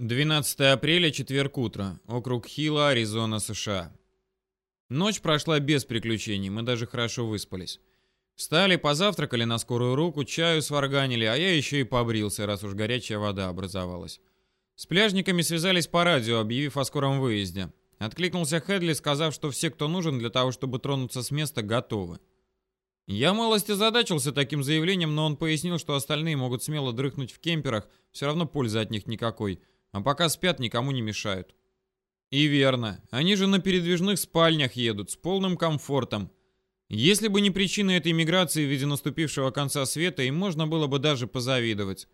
12 апреля, четверг утро. Округ Хилла, Аризона, США. Ночь прошла без приключений, мы даже хорошо выспались. Встали, позавтракали на скорую руку, чаю сварганили, а я еще и побрился, раз уж горячая вода образовалась. С пляжниками связались по радио, объявив о скором выезде. Откликнулся Хедли, сказав, что все, кто нужен для того, чтобы тронуться с места, готовы. Я малость озадачился таким заявлением, но он пояснил, что остальные могут смело дрыхнуть в кемперах, все равно пользы от них никакой – а пока спят, никому не мешают. И верно, они же на передвижных спальнях едут, с полным комфортом. Если бы не причина этой миграции в виде наступившего конца света, им можно было бы даже позавидовать.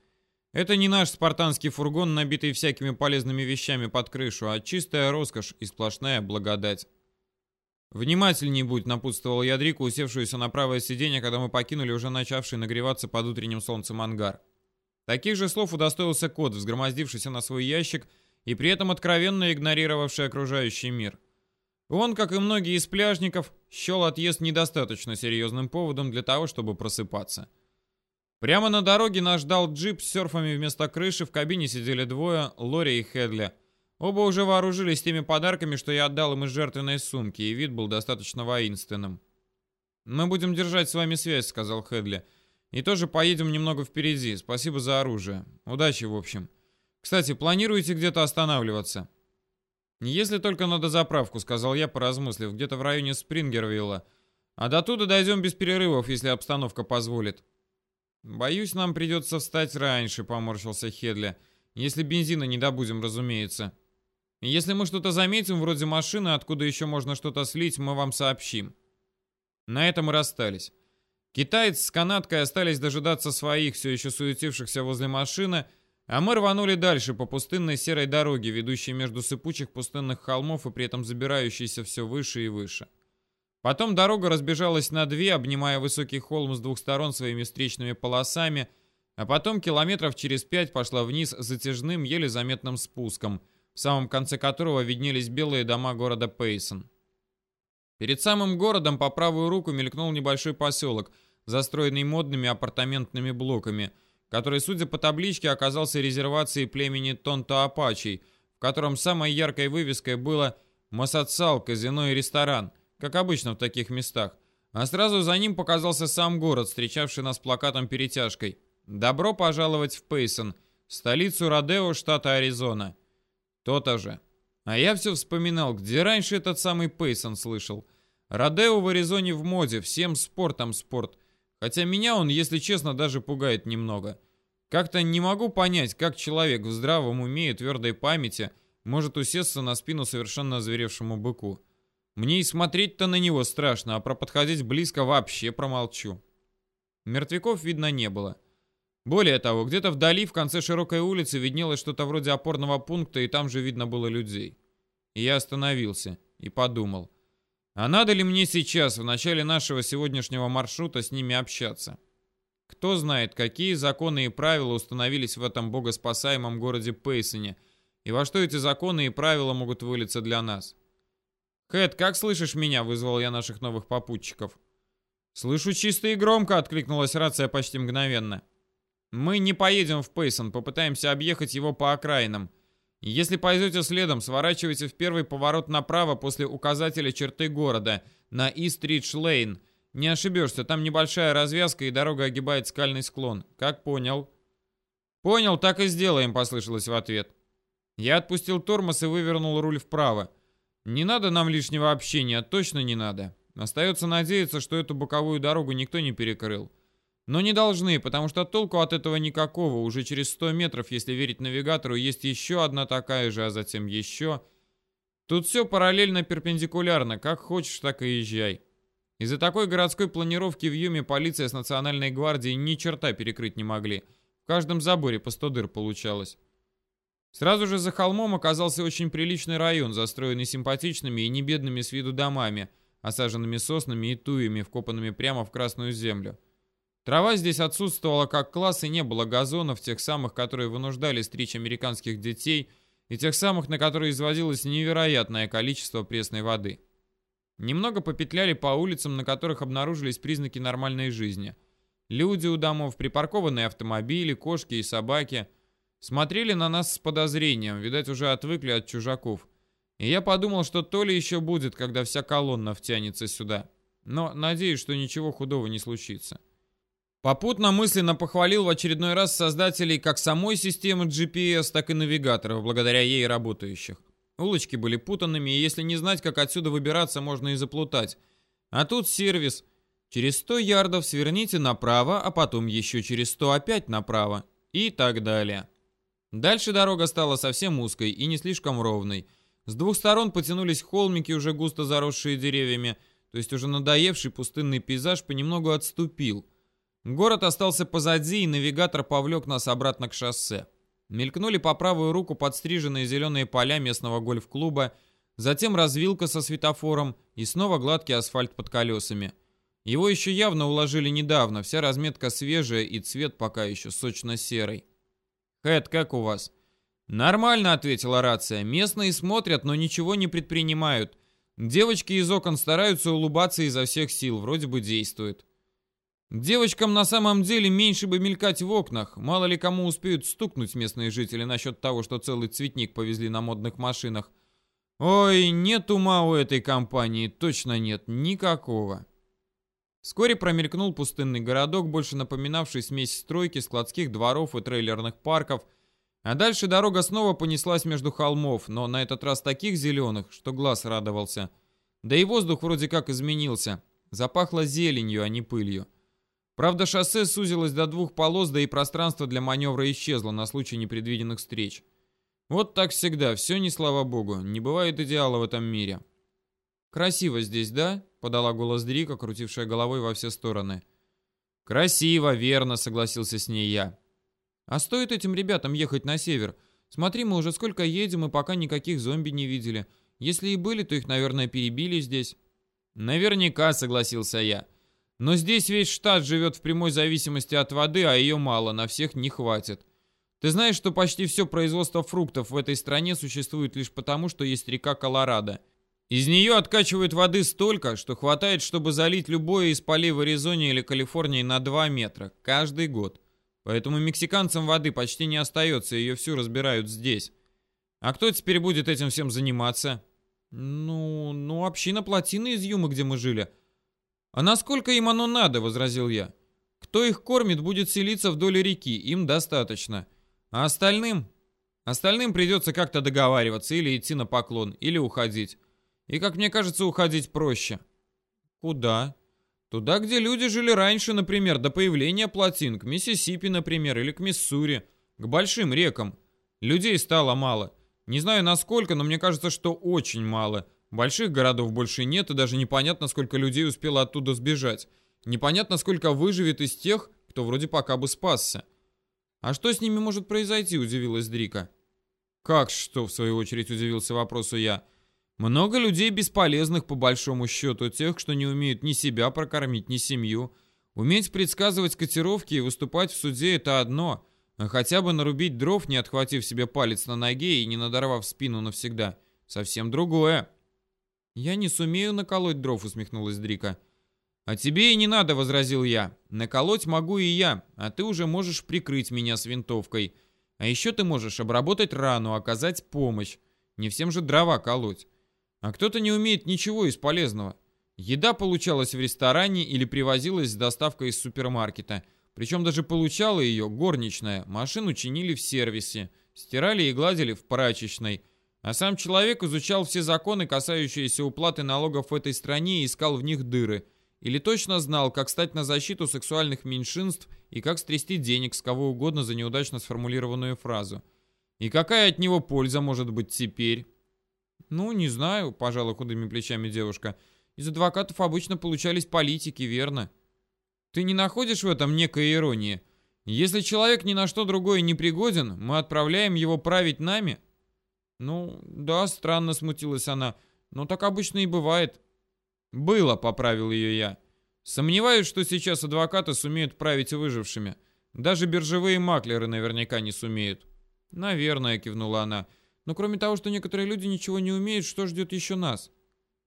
Это не наш спартанский фургон, набитый всякими полезными вещами под крышу, а чистая роскошь и сплошная благодать. «Внимательней будь», — напутствовал я усевшуюся на правое сиденье, когда мы покинули уже начавший нагреваться под утренним солнцем ангар. Таких же слов удостоился кот, взгромоздившийся на свой ящик и при этом откровенно игнорировавший окружающий мир. Он, как и многие из пляжников, счел отъезд недостаточно серьезным поводом для того, чтобы просыпаться. Прямо на дороге нас ждал джип с серфами вместо крыши, в кабине сидели двое, Лори и Хедли. Оба уже вооружились теми подарками, что я отдал им из жертвенной сумки, и вид был достаточно воинственным. «Мы будем держать с вами связь», — сказал Хедли. И тоже поедем немного впереди. Спасибо за оружие. Удачи, в общем. Кстати, планируете где-то останавливаться? Если только на дозаправку, сказал я, поразмыслив, где-то в районе Спрингервилла. А до туда дойдем без перерывов, если обстановка позволит. Боюсь, нам придется встать раньше, поморщился Хедли. Если бензина не добудем, разумеется. Если мы что-то заметим, вроде машины, откуда еще можно что-то слить, мы вам сообщим. На этом мы расстались. Китаец с канаткой остались дожидаться своих, все еще суетившихся возле машины, а мы рванули дальше по пустынной серой дороге, ведущей между сыпучих пустынных холмов и при этом забирающейся все выше и выше. Потом дорога разбежалась на две, обнимая высокий холм с двух сторон своими встречными полосами, а потом километров через пять пошла вниз затяжным, еле заметным спуском, в самом конце которого виднелись белые дома города Пейсон. Перед самым городом по правую руку мелькнул небольшой поселок – застроенный модными апартаментными блоками, который, судя по табличке, оказался резервацией племени Тонто-Апачей, в котором самой яркой вывеской было «Масацал, казино и ресторан», как обычно в таких местах. А сразу за ним показался сам город, встречавший нас плакатом-перетяжкой. «Добро пожаловать в Пейсон, столицу Родео, штата Аризона». То-то же. А я все вспоминал, где раньше этот самый Пейсон слышал. Родео в Аризоне в моде, всем спортом спорт. Хотя меня он, если честно, даже пугает немного. Как-то не могу понять, как человек в здравом уме и твердой памяти может усесться на спину совершенно озверевшему быку. Мне и смотреть-то на него страшно, а про подходить близко вообще промолчу. Мертвяков видно не было. Более того, где-то вдали, в конце широкой улицы, виднелось что-то вроде опорного пункта, и там же видно было людей. И я остановился и подумал. А надо ли мне сейчас, в начале нашего сегодняшнего маршрута, с ними общаться? Кто знает, какие законы и правила установились в этом богоспасаемом городе Пейсоне, и во что эти законы и правила могут вылиться для нас. «Хэт, как слышишь меня?» — вызвал я наших новых попутчиков. «Слышу чисто и громко», — откликнулась рация почти мгновенно. «Мы не поедем в Пейсон, попытаемся объехать его по окраинам. Если пойдете следом, сворачивайте в первый поворот направо после указателя черты города, на Ист-Ридж-Лейн. Не ошибешься, там небольшая развязка и дорога огибает скальный склон. Как понял? Понял, так и сделаем, послышалось в ответ. Я отпустил тормоз и вывернул руль вправо. Не надо нам лишнего общения, точно не надо. Остается надеяться, что эту боковую дорогу никто не перекрыл. Но не должны, потому что толку от этого никакого. Уже через 100 метров, если верить навигатору, есть еще одна такая же, а затем еще. Тут все параллельно перпендикулярно. Как хочешь, так и езжай. Из-за такой городской планировки в Юме полиция с национальной гвардией ни черта перекрыть не могли. В каждом заборе по 100 дыр получалось. Сразу же за холмом оказался очень приличный район, застроенный симпатичными и небедными с виду домами, осаженными соснами и туями, вкопанными прямо в красную землю. Трава здесь отсутствовала как класс и не было газонов, тех самых, которые вынуждали стричь американских детей, и тех самых, на которые изводилось невероятное количество пресной воды. Немного попетляли по улицам, на которых обнаружились признаки нормальной жизни. Люди у домов, припаркованные автомобили, кошки и собаки. Смотрели на нас с подозрением, видать, уже отвыкли от чужаков. И я подумал, что то ли еще будет, когда вся колонна втянется сюда. Но надеюсь, что ничего худого не случится. Попутно мысленно похвалил в очередной раз создателей как самой системы GPS, так и навигаторов, благодаря ей работающих. Улочки были путанными, и если не знать, как отсюда выбираться, можно и заплутать. А тут сервис. Через 100 ярдов сверните направо, а потом еще через 100 опять направо. И так далее. Дальше дорога стала совсем узкой и не слишком ровной. С двух сторон потянулись холмики, уже густо заросшие деревьями, то есть уже надоевший пустынный пейзаж понемногу отступил. Город остался позади, и навигатор повлек нас обратно к шоссе. Мелькнули по правую руку подстриженные зеленые поля местного гольф-клуба, затем развилка со светофором и снова гладкий асфальт под колесами. Его еще явно уложили недавно, вся разметка свежая и цвет пока еще сочно-серый. «Хэт, как у вас?» «Нормально», — ответила рация. «Местные смотрят, но ничего не предпринимают. Девочки из окон стараются улыбаться изо всех сил, вроде бы действует». Девочкам на самом деле меньше бы мелькать в окнах. Мало ли кому успеют стукнуть местные жители насчет того, что целый цветник повезли на модных машинах. Ой, нет ума у этой компании, точно нет, никакого. Вскоре промелькнул пустынный городок, больше напоминавший смесь стройки, складских дворов и трейлерных парков. А дальше дорога снова понеслась между холмов, но на этот раз таких зеленых, что глаз радовался. Да и воздух вроде как изменился. Запахло зеленью, а не пылью. Правда, шоссе сузилось до двух полос, да и пространство для маневра исчезло на случай непредвиденных встреч. Вот так всегда, все не слава богу, не бывает идеала в этом мире. «Красиво здесь, да?» — подала голос Дрика, крутившая головой во все стороны. «Красиво, верно», — согласился с ней я. «А стоит этим ребятам ехать на север? Смотри, мы уже сколько едем и пока никаких зомби не видели. Если и были, то их, наверное, перебили здесь». «Наверняка», — согласился я. Но здесь весь штат живет в прямой зависимости от воды, а ее мало, на всех не хватит. Ты знаешь, что почти все производство фруктов в этой стране существует лишь потому, что есть река Колорадо. Из нее откачивают воды столько, что хватает, чтобы залить любое из полей в Аризоне или Калифорнии на 2 метра каждый год. Поэтому мексиканцам воды почти не остается, ее всю разбирают здесь. А кто теперь будет этим всем заниматься? Ну, ну, община плотины из Юмы, где мы жили – «А насколько им оно надо?» — возразил я. «Кто их кормит, будет селиться вдоль реки, им достаточно. А остальным? Остальным придется как-то договариваться, или идти на поклон, или уходить. И, как мне кажется, уходить проще». «Куда?» «Туда, где люди жили раньше, например, до появления плотин, к Миссисипи, например, или к Миссури, к большим рекам. Людей стало мало. Не знаю насколько, но мне кажется, что очень мало». Больших городов больше нет, и даже непонятно, сколько людей успело оттуда сбежать. Непонятно, сколько выживет из тех, кто вроде пока бы спасся. «А что с ними может произойти?» – удивилась Дрика. «Как что?» – в свою очередь удивился вопросу я. «Много людей бесполезных, по большому счету, тех, что не умеют ни себя прокормить, ни семью. Уметь предсказывать котировки и выступать в суде – это одно, а хотя бы нарубить дров, не отхватив себе палец на ноге и не надорвав спину навсегда – совсем другое». «Я не сумею наколоть дров», — усмехнулась Дрика. «А тебе и не надо», — возразил я. «Наколоть могу и я, а ты уже можешь прикрыть меня с винтовкой. А еще ты можешь обработать рану, оказать помощь. Не всем же дрова колоть. А кто-то не умеет ничего из полезного. Еда получалась в ресторане или привозилась с доставкой из супермаркета. Причем даже получала ее горничная. Машину чинили в сервисе. Стирали и гладили в прачечной. А сам человек изучал все законы, касающиеся уплаты налогов в этой стране и искал в них дыры. Или точно знал, как стать на защиту сексуальных меньшинств и как стрясти денег с кого угодно за неудачно сформулированную фразу. И какая от него польза может быть теперь? Ну, не знаю, пожала худыми плечами девушка. Из адвокатов обычно получались политики, верно? Ты не находишь в этом некой иронии? Если человек ни на что другое не пригоден, мы отправляем его править нами – «Ну, да, странно смутилась она. Но так обычно и бывает». «Было», — поправил ее я. «Сомневаюсь, что сейчас адвокаты сумеют править выжившими. Даже биржевые маклеры наверняка не сумеют». «Наверное», — кивнула она. «Но кроме того, что некоторые люди ничего не умеют, что ждет еще нас?»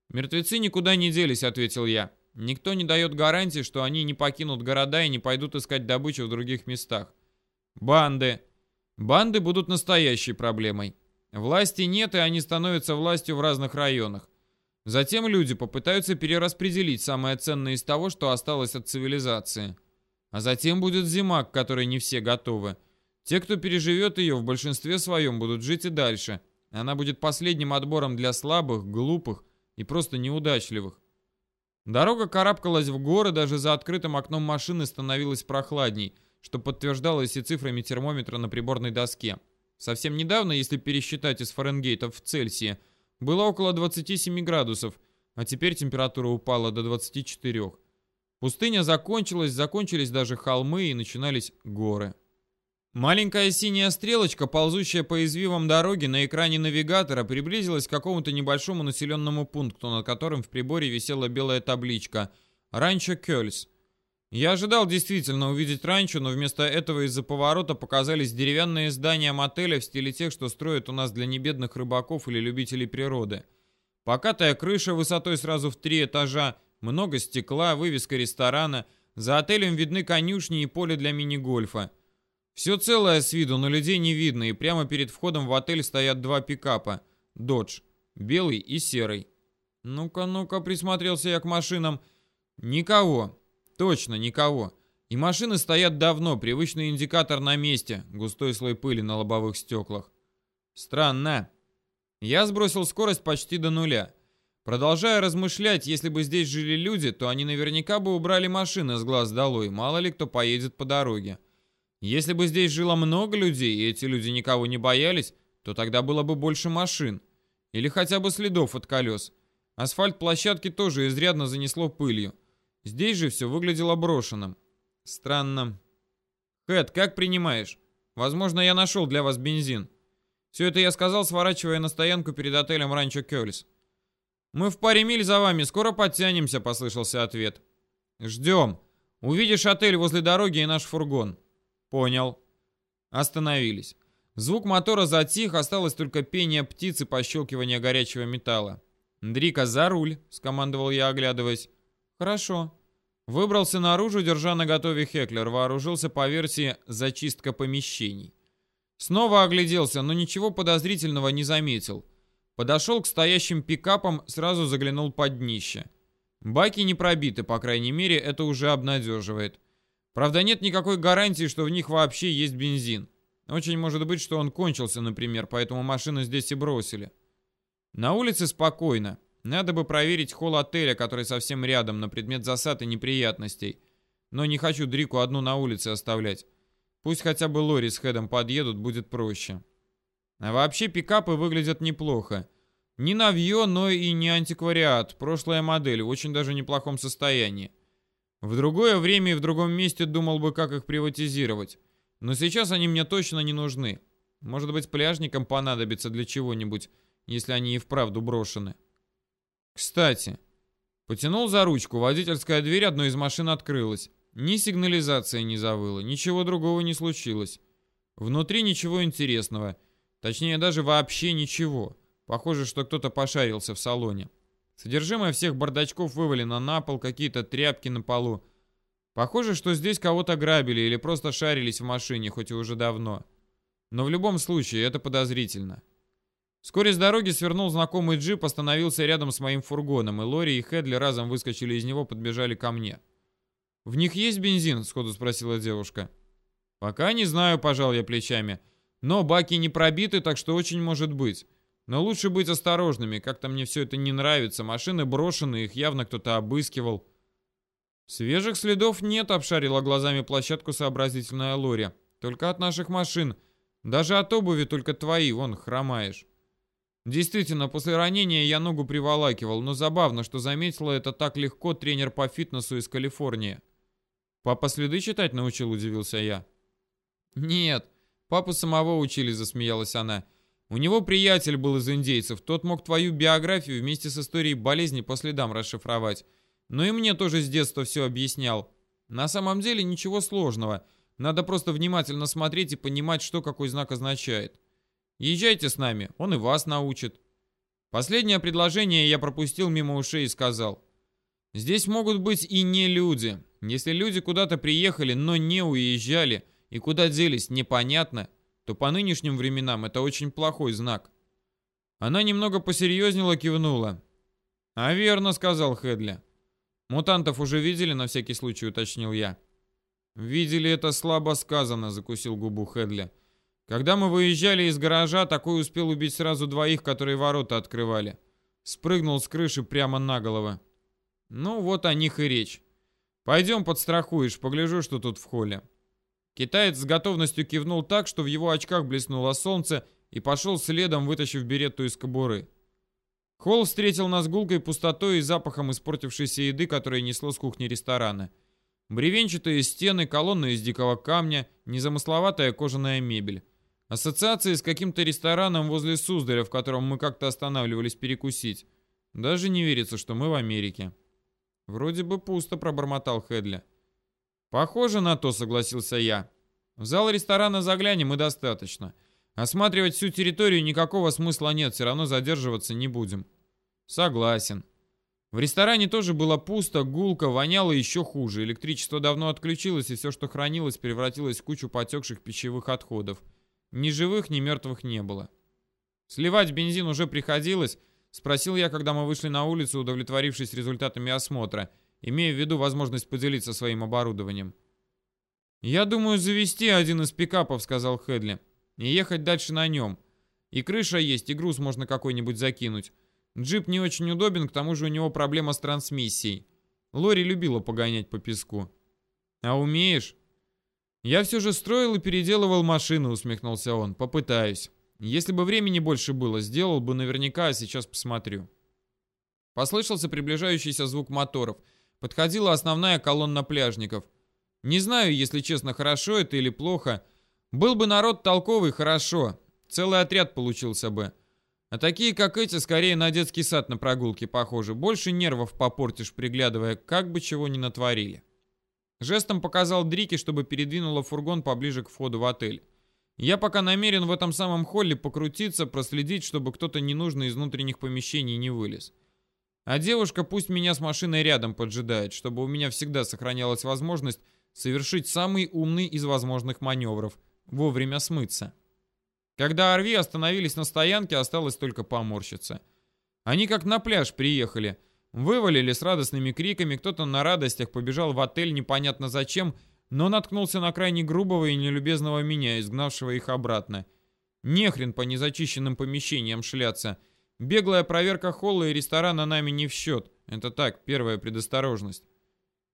«Мертвецы никуда не делись», — ответил я. «Никто не дает гарантии, что они не покинут города и не пойдут искать добычу в других местах. Банды, Банды будут настоящей проблемой. Власти нет, и они становятся властью в разных районах. Затем люди попытаются перераспределить самое ценное из того, что осталось от цивилизации. А затем будет зима, к которой не все готовы. Те, кто переживет ее, в большинстве своем будут жить и дальше. Она будет последним отбором для слабых, глупых и просто неудачливых. Дорога карабкалась в горы, даже за открытым окном машины становилось прохладней, что подтверждалось и цифрами термометра на приборной доске. Совсем недавно, если пересчитать из Фаренгейтов в Цельсия, было около 27 градусов, а теперь температура упала до 24. Пустыня закончилась, закончились даже холмы и начинались горы. Маленькая синяя стрелочка, ползущая по извивам дороги на экране навигатора, приблизилась к какому-то небольшому населенному пункту, над которым в приборе висела белая табличка «Ранчо Кёльс». Я ожидал действительно увидеть ранчо, но вместо этого из-за поворота показались деревянные здания мотеля в стиле тех, что строят у нас для небедных рыбаков или любителей природы. Покатая крыша высотой сразу в три этажа, много стекла, вывеска ресторана, за отелем видны конюшни и поле для мини-гольфа. Все целое с виду, но людей не видно, и прямо перед входом в отель стоят два пикапа. Додж. Белый и серый. Ну-ка, ну-ка, присмотрелся я к машинам. Никого. Точно, никого. И машины стоят давно, привычный индикатор на месте, густой слой пыли на лобовых стеклах. Странно. Я сбросил скорость почти до нуля. Продолжая размышлять, если бы здесь жили люди, то они наверняка бы убрали машины с глаз долой, мало ли кто поедет по дороге. Если бы здесь жило много людей, и эти люди никого не боялись, то тогда было бы больше машин. Или хотя бы следов от колес. Асфальт площадки тоже изрядно занесло пылью. Здесь же все выглядело брошенным. Странно. Хэт, как принимаешь? Возможно, я нашел для вас бензин. Все это я сказал, сворачивая на стоянку перед отелем Ранчо Кёльс. «Мы в паре миль за вами, скоро подтянемся», — послышался ответ. «Ждем. Увидишь отель возле дороги и наш фургон». «Понял». Остановились. Звук мотора затих, осталось только пение птиц и пощелкивание горячего металла. «Дрика, за руль!» — скомандовал я, оглядываясь. «Хорошо». Выбрался наружу, держа на готове Хеклер, вооружился по версии «зачистка помещений». Снова огляделся, но ничего подозрительного не заметил. Подошел к стоящим пикапам, сразу заглянул под днище. Баки не пробиты, по крайней мере, это уже обнадеживает. Правда, нет никакой гарантии, что в них вообще есть бензин. Очень может быть, что он кончился, например, поэтому машину здесь и бросили. На улице спокойно. Надо бы проверить холл отеля, который совсем рядом, на предмет засад и неприятностей. Но не хочу Дрику одну на улице оставлять. Пусть хотя бы Лори с Хедом подъедут, будет проще. А вообще пикапы выглядят неплохо. Не новье, но и не антиквариат. Прошлая модель в очень даже неплохом состоянии. В другое время и в другом месте думал бы, как их приватизировать. Но сейчас они мне точно не нужны. Может быть, пляжникам понадобится для чего-нибудь, если они и вправду брошены. Кстати, потянул за ручку, водительская дверь одной из машин открылась. Ни сигнализация не завыла, ничего другого не случилось. Внутри ничего интересного. Точнее, даже вообще ничего. Похоже, что кто-то пошарился в салоне. Содержимое всех бардачков вывалено на пол, какие-то тряпки на полу. Похоже, что здесь кого-то грабили или просто шарились в машине, хоть и уже давно. Но в любом случае, это подозрительно. Вскоре с дороги свернул знакомый джип, остановился рядом с моим фургоном, и Лори и Хедли разом выскочили из него, подбежали ко мне. «В них есть бензин?» — сходу спросила девушка. «Пока не знаю», — пожал я плечами. «Но баки не пробиты, так что очень может быть. Но лучше быть осторожными, как-то мне все это не нравится. Машины брошены, их явно кто-то обыскивал. Свежих следов нет, обшарила глазами площадку сообразительная Лори. Только от наших машин. Даже от обуви только твои, вон, хромаешь. Действительно, после ранения я ногу приволакивал, но забавно, что заметила это так легко тренер по фитнесу из Калифорнии. Папа следы читать научил, удивился я. Нет, папу самого учили, засмеялась она. У него приятель был из индейцев, тот мог твою биографию вместе с историей болезни по следам расшифровать. Но и мне тоже с детства все объяснял. На самом деле ничего сложного. Надо просто внимательно смотреть и понимать, что какой знак означает. Езжайте с нами, он и вас научит. Последнее предложение я пропустил мимо ушей и сказал. Здесь могут быть и не люди. Если люди куда-то приехали, но не уезжали, и куда делись, непонятно, то по нынешним временам это очень плохой знак. Она немного посерьезнела, кивнула. «А верно», — сказал Хедли. «Мутантов уже видели?» — на всякий случай уточнил я. «Видели это слабо сказано», — закусил губу Хедли. «Когда мы выезжали из гаража, такой успел убить сразу двоих, которые ворота открывали. Спрыгнул с крыши прямо на голову. Ну, вот о них и речь. Пойдем подстрахуешь, погляжу, что тут в холле». Китаец с готовностью кивнул так, что в его очках блеснуло солнце, и пошел следом, вытащив беретту из кобуры. Холл встретил нас гулкой пустотой и запахом испортившейся еды, которая несло с кухни ресторана. Бревенчатые стены, колонны из дикого камня, незамысловатая кожаная мебель. Ассоциации с каким-то рестораном возле Суздаря, в котором мы как-то останавливались перекусить. Даже не верится, что мы в Америке. Вроде бы пусто, пробормотал Хедли. Похоже на то, согласился я. В зал ресторана заглянем и достаточно. Осматривать всю территорию никакого смысла нет, все равно задерживаться не будем. Согласен. В ресторане тоже было пусто, гулко, воняло еще хуже. Электричество давно отключилось, и все, что хранилось, превратилось в кучу потекших пищевых отходов. Ни живых, ни мертвых не было. Сливать бензин уже приходилось, спросил я, когда мы вышли на улицу, удовлетворившись результатами осмотра, имея в виду возможность поделиться своим оборудованием. «Я думаю завести один из пикапов», — сказал Хедли, — «и ехать дальше на нем. И крыша есть, и груз можно какой-нибудь закинуть. Джип не очень удобен, к тому же у него проблема с трансмиссией. Лори любила погонять по песку. А умеешь? Я все же строил и переделывал машину, усмехнулся он. Попытаюсь. Если бы времени больше было, сделал бы наверняка, а сейчас посмотрю. Послышался приближающийся звук моторов. Подходила основная колонна пляжников. Не знаю, если честно, хорошо это или плохо. Был бы народ толковый, хорошо. Целый отряд получился бы. А такие, как эти, скорее на детский сад на прогулке похожи. Больше нервов попортишь, приглядывая, как бы чего ни натворили. Жестом показал Дрике, чтобы передвинула фургон поближе к входу в отель. Я пока намерен в этом самом холле покрутиться, проследить, чтобы кто-то ненужный из внутренних помещений не вылез. А девушка пусть меня с машиной рядом поджидает, чтобы у меня всегда сохранялась возможность совершить самый умный из возможных маневров – вовремя смыться. Когда Орви остановились на стоянке, осталось только поморщиться. Они как на пляж приехали. Вывалили с радостными криками, кто-то на радостях побежал в отель непонятно зачем, но наткнулся на крайне грубого и нелюбезного меня, изгнавшего их обратно. Нехрен по незачищенным помещениям шляться. Беглая проверка холла и ресторана нами не в счет. Это так, первая предосторожность.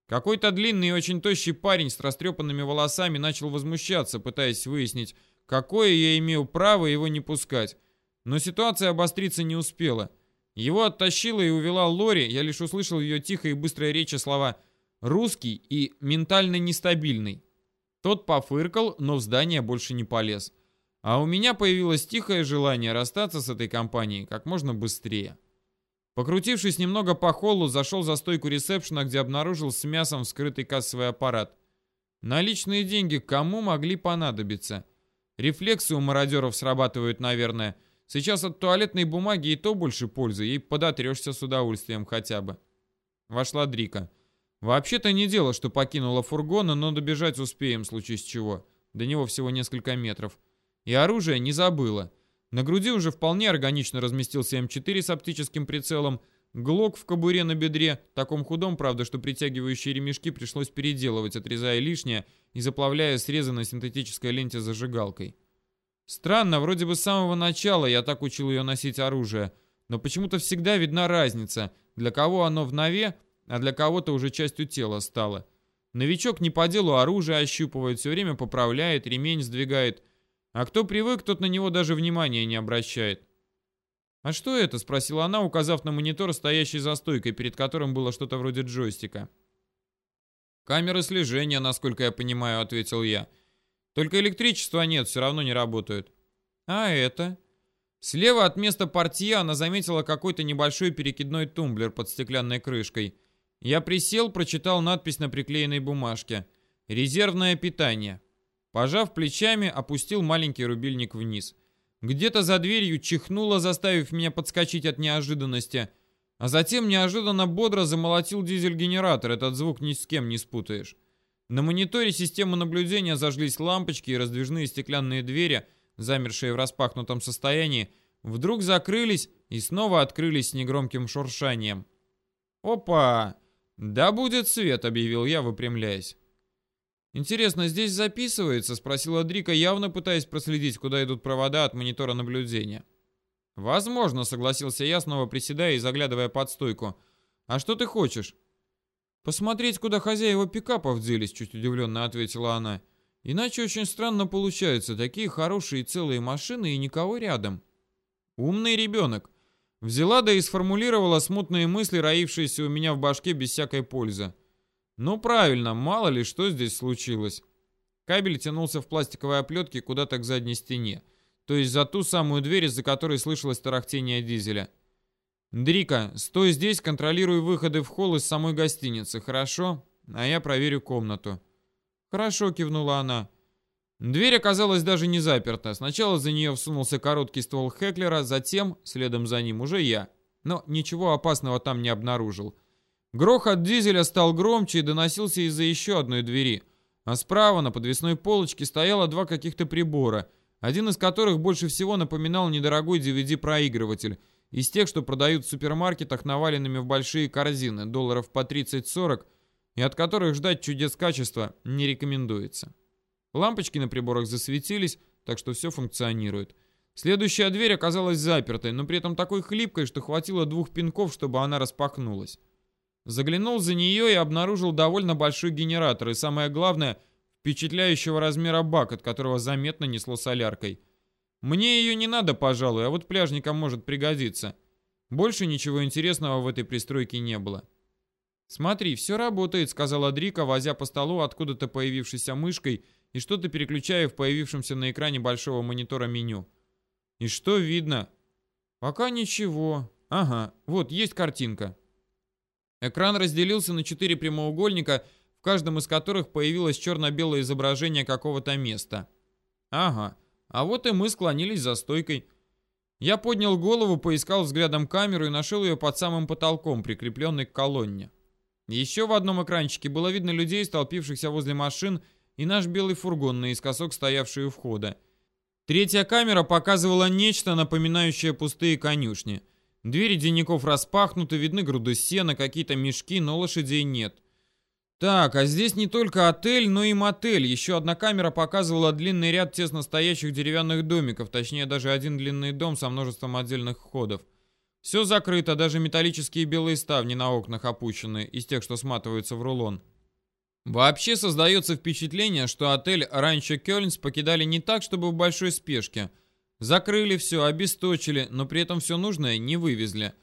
Какой-то длинный и очень тощий парень с растрепанными волосами начал возмущаться, пытаясь выяснить, Какое я имел право его не пускать? Но ситуация обостриться не успела. Его оттащила и увела Лори, я лишь услышал ее тихое и быстрое речи слова «русский» и «ментально нестабильный». Тот пофыркал, но в здание больше не полез. А у меня появилось тихое желание расстаться с этой компанией как можно быстрее. Покрутившись немного по холлу, зашел за стойку ресепшена, где обнаружил с мясом вскрытый кассовый аппарат. Наличные деньги кому могли понадобиться? Рефлексы у мародеров срабатывают, наверное. Сейчас от туалетной бумаги и то больше пользы, и подотрешься с удовольствием хотя бы. Вошла Дрика. Вообще-то не дело, что покинула фургона, но добежать успеем, в случае с чего. До него всего несколько метров. И оружие не забыла. На груди уже вполне органично разместился М4 с оптическим прицелом, Глок в кобуре на бедре, таком худом, правда, что притягивающие ремешки пришлось переделывать, отрезая лишнее и заплавляя срезы на синтетической ленте зажигалкой. Странно, вроде бы с самого начала я так учил ее носить оружие, но почему-то всегда видна разница, для кого оно в нове, а для кого-то уже частью тела стало. Новичок не по делу оружие ощупывает, все время поправляет, ремень сдвигает, а кто привык, тот на него даже внимания не обращает. «А что это?» — спросила она, указав на монитор, стоящий за стойкой, перед которым было что-то вроде джойстика. «Камеры слежения, насколько я понимаю», — ответил я. «Только электричества нет, все равно не работают». «А это?» Слева от места портье она заметила какой-то небольшой перекидной тумблер под стеклянной крышкой. Я присел, прочитал надпись на приклеенной бумажке. «Резервное питание». Пожав плечами, опустил маленький рубильник вниз. Где-то за дверью чихнуло, заставив меня подскочить от неожиданности. А затем неожиданно бодро замолотил дизель-генератор. Этот звук ни с кем не спутаешь. На мониторе системы наблюдения зажглись лампочки и раздвижные стеклянные двери, замершие в распахнутом состоянии, вдруг закрылись и снова открылись с негромким шуршанием. «Опа! Да будет свет!» — объявил я, выпрямляясь. «Интересно, здесь записывается?» — спросила Дрика, явно пытаясь проследить, куда идут провода от монитора наблюдения. «Возможно», — согласился я, снова приседая и заглядывая под стойку. «А что ты хочешь?» «Посмотреть, куда хозяева пикапов делись», — чуть удивленно ответила она. «Иначе очень странно получается. Такие хорошие целые машины и никого рядом». «Умный ребенок. Взяла да и сформулировала смутные мысли, роившиеся у меня в башке без всякой пользы. Ну правильно, мало ли что здесь случилось. Кабель тянулся в пластиковой оплетке куда-то к задней стене, то есть за ту самую дверь, из-за которой слышалось тарахтение дизеля. «Дрика, стой здесь, контролируй выходы в холл из самой гостиницы, хорошо? А я проверю комнату». «Хорошо», — кивнула она. Дверь оказалась даже не заперта. Сначала за нее всунулся короткий ствол Хеклера, затем, следом за ним, уже я. Но ничего опасного там не обнаружил. Грохот дизеля стал громче и доносился из-за еще одной двери. А справа на подвесной полочке стояло два каких-то прибора, один из которых больше всего напоминал недорогой DVD-проигрыватель, из тех, что продают в супермаркетах наваленными в большие корзины, долларов по 30-40, и от которых ждать чудес качества не рекомендуется. Лампочки на приборах засветились, так что все функционирует. Следующая дверь оказалась запертой, но при этом такой хлипкой, что хватило двух пинков, чтобы она распахнулась. Заглянул за нее и обнаружил довольно большой генератор, и самое главное, впечатляющего размера бак, от которого заметно несло соляркой. Мне ее не надо, пожалуй, а вот пляжникам может пригодиться. Больше ничего интересного в этой пристройке не было. «Смотри, все работает», — сказала Дрика, возя по столу откуда-то появившейся мышкой и что-то переключая в появившемся на экране большого монитора меню. «И что видно?» «Пока ничего. Ага, вот, есть картинка». Экран разделился на четыре прямоугольника, в каждом из которых появилось черно-белое изображение какого-то места. «Ага, а вот и мы склонились за стойкой». Я поднял голову, поискал взглядом камеру и нашел ее под самым потолком, прикрепленной к колонне. Еще в одном экранчике было видно людей, столпившихся возле машин, и наш белый фургон, наискосок стоявший у входа. Третья камера показывала нечто, напоминающее пустые конюшни. Двери денников распахнуты, видны груды сена, какие-то мешки, но лошадей нет. Так, а здесь не только отель, но и мотель. Еще одна камера показывала длинный ряд тесно стоящих деревянных домиков, точнее даже один длинный дом со множеством отдельных входов. Все закрыто, даже металлические белые ставни на окнах опущены, из тех, что сматываются в рулон. Вообще создается впечатление, что отель раньше Кёльнс покидали не так, чтобы в большой спешке. Закрыли все, обесточили, но при этом все нужное не вывезли.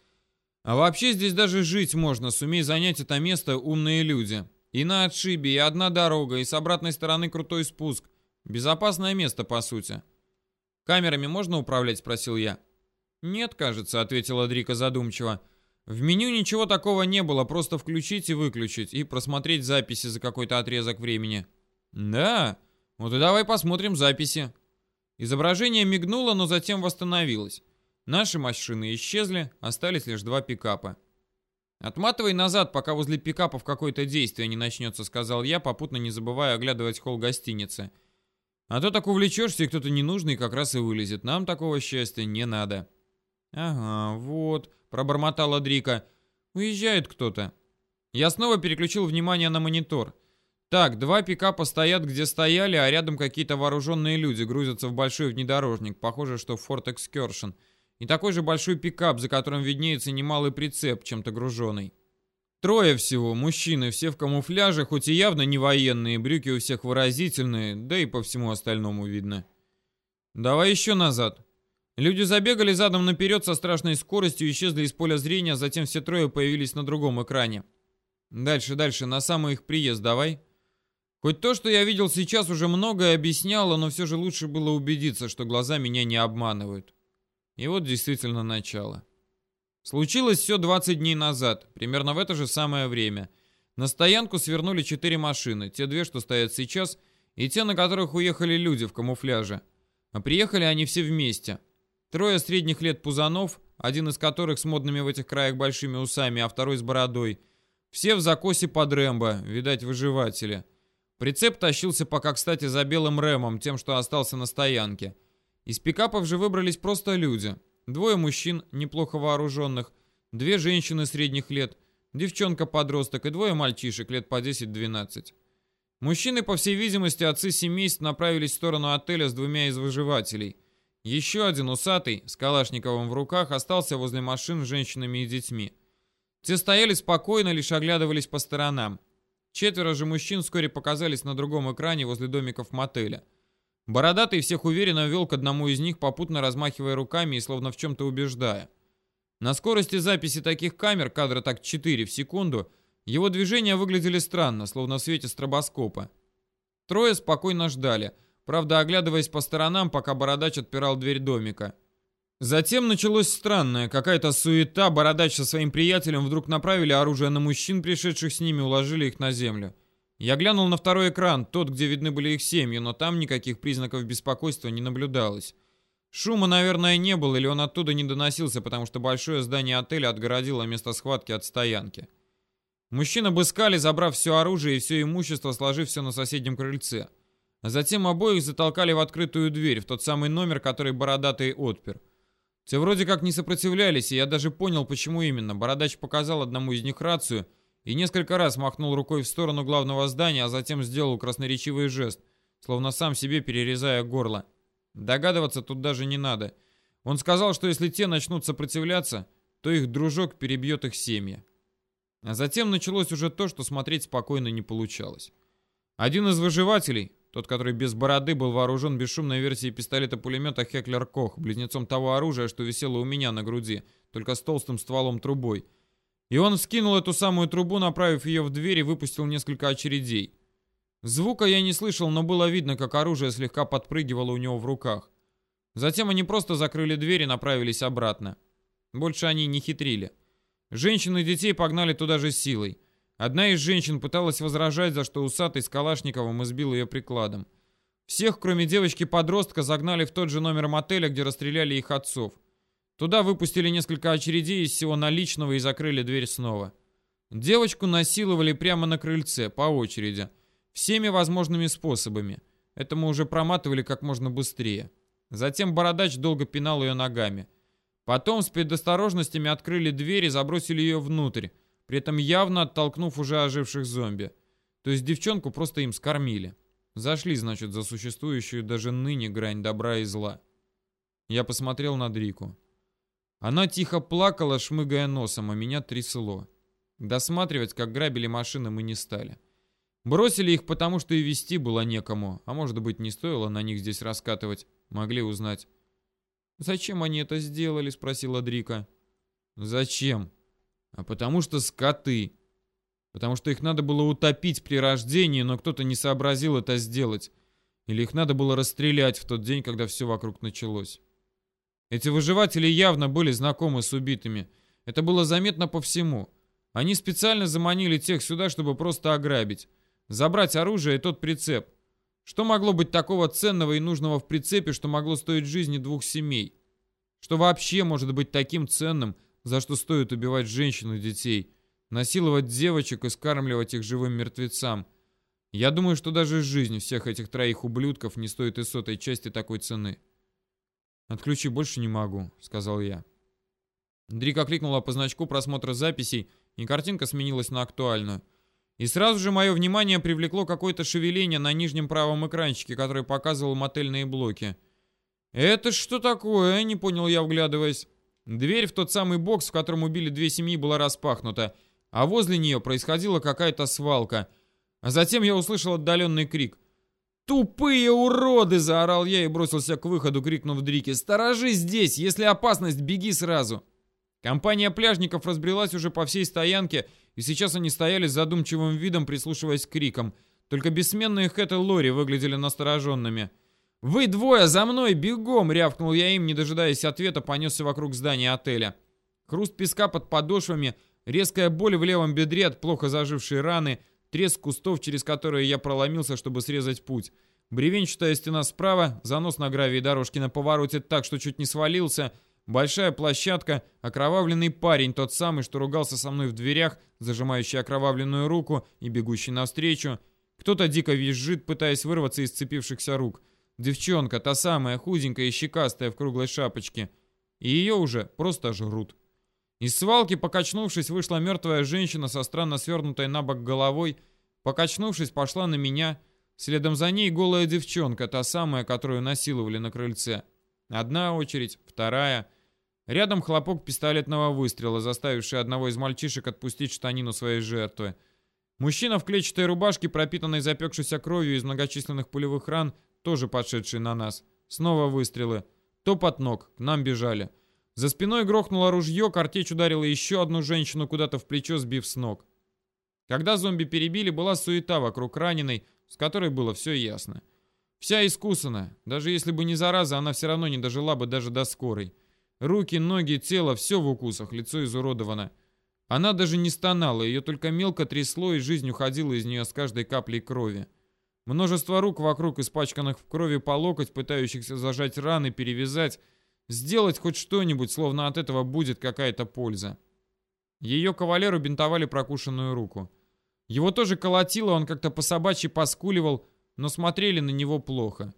А вообще здесь даже жить можно, сумей занять это место умные люди. И на отшибе, и одна дорога, и с обратной стороны крутой спуск. Безопасное место, по сути. «Камерами можно управлять?» – спросил я. «Нет, кажется», — ответила Дрика задумчиво. «В меню ничего такого не было, просто включить и выключить, и просмотреть записи за какой-то отрезок времени». «Да? Вот и давай посмотрим записи». Изображение мигнуло, но затем восстановилось. Наши машины исчезли, остались лишь два пикапа. «Отматывай назад, пока возле пикапов какое-то действие не начнется», — сказал я, попутно не забывая оглядывать холл гостиницы. «А то так увлечешься, и кто-то ненужный как раз и вылезет. Нам такого счастья не надо». «Ага, вот», — пробормотала Дрика. «Уезжает кто-то». Я снова переключил внимание на монитор. Так, два пикапа стоят, где стояли, а рядом какие-то вооруженные люди грузятся в большой внедорожник. Похоже, что Ford Excursion. И такой же большой пикап, за которым виднеется немалый прицеп, чем-то груженный. Трое всего, мужчины, все в камуфляже, хоть и явно не военные, брюки у всех выразительные, да и по всему остальному видно. «Давай еще назад», Люди забегали задом наперед со страшной скоростью, исчезли из поля зрения, затем все трое появились на другом экране. Дальше, дальше, на самый их приезд давай. Хоть то, что я видел сейчас, уже многое объясняло, но все же лучше было убедиться, что глаза меня не обманывают. И вот действительно начало. Случилось все 20 дней назад, примерно в это же самое время. На стоянку свернули четыре машины, те две, что стоят сейчас, и те, на которых уехали люди в камуфляже. А приехали они все вместе. Трое средних лет пузанов, один из которых с модными в этих краях большими усами, а второй с бородой. Все в закосе под Рэмбо, видать, выживатели. Прицеп тащился пока, кстати, за белым Рэмом, тем, что остался на стоянке. Из пикапов же выбрались просто люди. Двое мужчин, неплохо вооруженных, две женщины средних лет, девчонка-подросток и двое мальчишек лет по 10-12. Мужчины, по всей видимости, отцы семейств направились в сторону отеля с двумя из выживателей. Еще один усатый, с Калашниковым в руках, остался возле машин с женщинами и детьми. Те стояли спокойно, лишь оглядывались по сторонам. Четверо же мужчин вскоре показались на другом экране возле домиков мотеля. Бородатый всех уверенно вел к одному из них, попутно размахивая руками и словно в чем-то убеждая. На скорости записи таких камер, кадра так 4 в секунду, его движения выглядели странно, словно в свете стробоскопа. Трое спокойно ждали, правда оглядываясь по сторонам, пока бородач отпирал дверь домика. Затем началось странное, какая-то суета, бородач со своим приятелем вдруг направили оружие на мужчин, пришедших с ними, уложили их на землю. Я глянул на второй экран, тот, где видны были их семьи, но там никаких признаков беспокойства не наблюдалось. Шума, наверное, не было, или он оттуда не доносился, потому что большое здание отеля отгородило место схватки от стоянки. Мужчины обыскали, забрав все оружие и все имущество, сложив все на соседнем крыльце. Затем обоих затолкали в открытую дверь, в тот самый номер, который Бородатый отпер. Те вроде как не сопротивлялись, и я даже понял, почему именно. Бородач показал одному из них рацию — и несколько раз махнул рукой в сторону главного здания, а затем сделал красноречивый жест, словно сам себе перерезая горло. Догадываться тут даже не надо. Он сказал, что если те начнут сопротивляться, то их дружок перебьет их семьи. А затем началось уже то, что смотреть спокойно не получалось. Один из выживателей, тот, который без бороды был вооружен бесшумной версией пистолета-пулемета Хеклер Кох, близнецом того оружия, что висело у меня на груди, только с толстым стволом трубой, и он вскинул эту самую трубу, направив ее в дверь и выпустил несколько очередей. Звука я не слышал, но было видно, как оружие слегка подпрыгивало у него в руках. Затем они просто закрыли дверь и направились обратно. Больше они не хитрили. Женщин и детей погнали туда же силой. Одна из женщин пыталась возражать, за что усатый с Калашниковым избил ее прикладом. Всех, кроме девочки-подростка, загнали в тот же номер мотеля, где расстреляли их отцов. Туда выпустили несколько очередей из всего наличного и закрыли дверь снова. Девочку насиловали прямо на крыльце, по очереди. Всеми возможными способами. Это мы уже проматывали как можно быстрее. Затем бородач долго пинал ее ногами. Потом с предосторожностями открыли дверь и забросили ее внутрь, при этом явно оттолкнув уже оживших зомби. То есть девчонку просто им скормили. Зашли, значит, за существующую даже ныне грань добра и зла. Я посмотрел на Дрику. Она тихо плакала, шмыгая носом, а меня трясло. Досматривать, как грабили машины, мы не стали. Бросили их, потому что и вести было некому, а может быть, не стоило на них здесь раскатывать. Могли узнать. «Зачем они это сделали?» — спросила Дрика. «Зачем?» «А потому что скоты. Потому что их надо было утопить при рождении, но кто-то не сообразил это сделать. Или их надо было расстрелять в тот день, когда все вокруг началось». Эти выживатели явно были знакомы с убитыми. Это было заметно по всему. Они специально заманили тех сюда, чтобы просто ограбить. Забрать оружие и тот прицеп. Что могло быть такого ценного и нужного в прицепе, что могло стоить жизни двух семей? Что вообще может быть таким ценным, за что стоит убивать женщин и детей? Насиловать девочек и скармливать их живым мертвецам? Я думаю, что даже жизнь всех этих троих ублюдков не стоит и сотой части такой цены. «Отключи, больше не могу», — сказал я. Дрика кликнула по значку просмотра записей, и картинка сменилась на актуальную. И сразу же мое внимание привлекло какое-то шевеление на нижнем правом экранчике, который показывал мотельные блоки. «Это что такое?» — не понял я, вглядываясь. Дверь в тот самый бокс, в котором убили две семьи, была распахнута, а возле нее происходила какая-то свалка. А затем я услышал отдаленный крик. «Тупые уроды!» — заорал я и бросился к выходу, крикнув Дрике. «Сторожи здесь! Если опасность, беги сразу!» Компания пляжников разбрелась уже по всей стоянке, и сейчас они стояли с задумчивым видом, прислушиваясь к крикам. Только бессменные Хэт и Лори выглядели настороженными. «Вы двое, за мной, бегом!» — рявкнул я им, не дожидаясь ответа, понесся вокруг здания отеля. Хруст песка под подошвами, резкая боль в левом бедре от плохо зажившей раны — треск кустов, через которые я проломился, чтобы срезать путь. Бревенчатая стена справа, занос на гравии дорожки на повороте так, что чуть не свалился, большая площадка, окровавленный парень, тот самый, что ругался со мной в дверях, зажимающий окровавленную руку и бегущий навстречу. Кто-то дико визжит, пытаясь вырваться из цепившихся рук. девчонка, та самая худенькая и щекастая в круглой шапочке, и ее уже просто жрут. Из свалки, покачнувшись, вышла мертвая женщина со странно свернутой на бок головой, покачнувшись, пошла на меня, следом за ней голая девчонка, та самая, которую насиловали на крыльце. Одна очередь, вторая. Рядом хлопок пистолетного выстрела, заставивший одного из мальчишек отпустить штанину своей жертвы. Мужчина в клетчатой рубашке, пропитанной запекшейся кровью из многочисленных пулевых ран, тоже подшедший на нас. Снова выстрелы. Топот ног, к нам бежали. За спиной грохнуло ружье, картечь ударила еще одну женщину куда-то в плечо, сбив с ног. Когда зомби перебили, была суета вокруг раненой, с которой было все ясно. Вся искусана. Даже если бы не зараза, она все равно не дожила бы даже до скорой. Руки, ноги, тело, все в укусах, лицо изуродовано. Она даже не стонала, ее только мелко трясло, и жизнь уходила из нее с каждой каплей крови. Множество рук вокруг, испачканных в крови по локоть, пытающихся зажать раны, перевязать, сделать хоть что-нибудь, словно от этого будет какая-то польза. Ее кавалеру бинтовали прокушенную руку. Его тоже колотило, он как-то по-собачьи поскуливал, но смотрели на него плохо.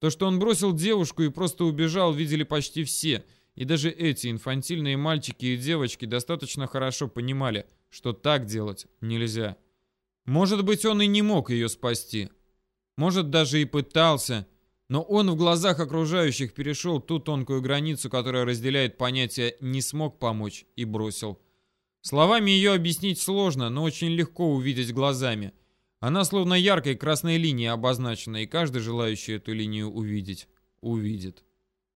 То, что он бросил девушку и просто убежал, видели почти все — и даже эти инфантильные мальчики и девочки достаточно хорошо понимали, что так делать нельзя. Может быть, он и не мог ее спасти. Может, даже и пытался. Но он в глазах окружающих перешел ту тонкую границу, которая разделяет понятие «не смог помочь» и бросил. Словами ее объяснить сложно, но очень легко увидеть глазами. Она словно яркой красной линией обозначена, и каждый желающий эту линию увидеть, увидит.